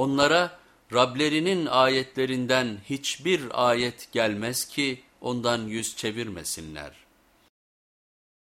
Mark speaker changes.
Speaker 1: Onlara Rablerinin ayetlerinden hiçbir ayet gelmez ki ondan yüz çevirmesinler.